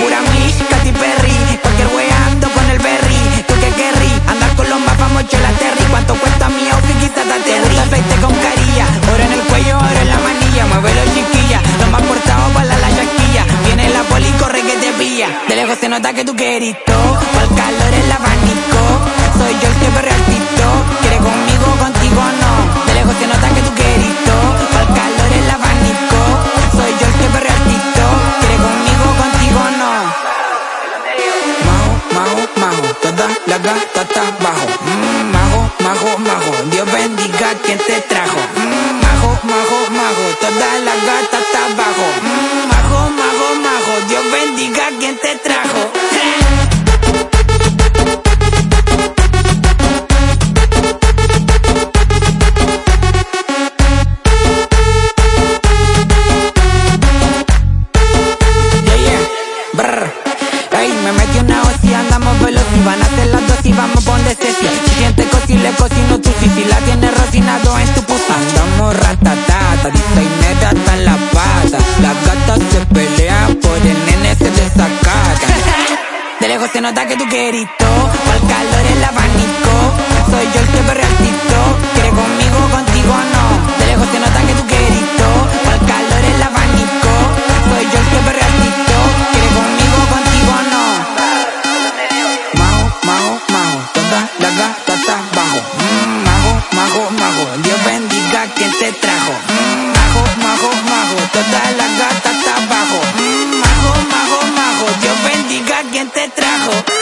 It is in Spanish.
Pura mí, Katy Perry, cualquier weando con el berry. Tú que querrí, andar con los más famosos, la Terry. ¿Cuánto cuesta mi outfit? Quizás tan terry. aceite con carilla, oro en el cuello, oro en la manilla. Muévelo chiquilla, lo más portado para la chaquilla. Viene la poli, corre que te pilla. De lejos se nota que tú querís todo, calor el abanico. Soy yo el que perre. la gata está bajo. Mm, majo, majo, majo, Dios bendiga quien te trajo. Mm, majo, majo, majo, toda la gata está bajo. Mm, majo, majo, majo, Dios bendiga quien te trajo. Se nota que tú querís todo, al calor en la abanico. Soy yo el que perrea trajo.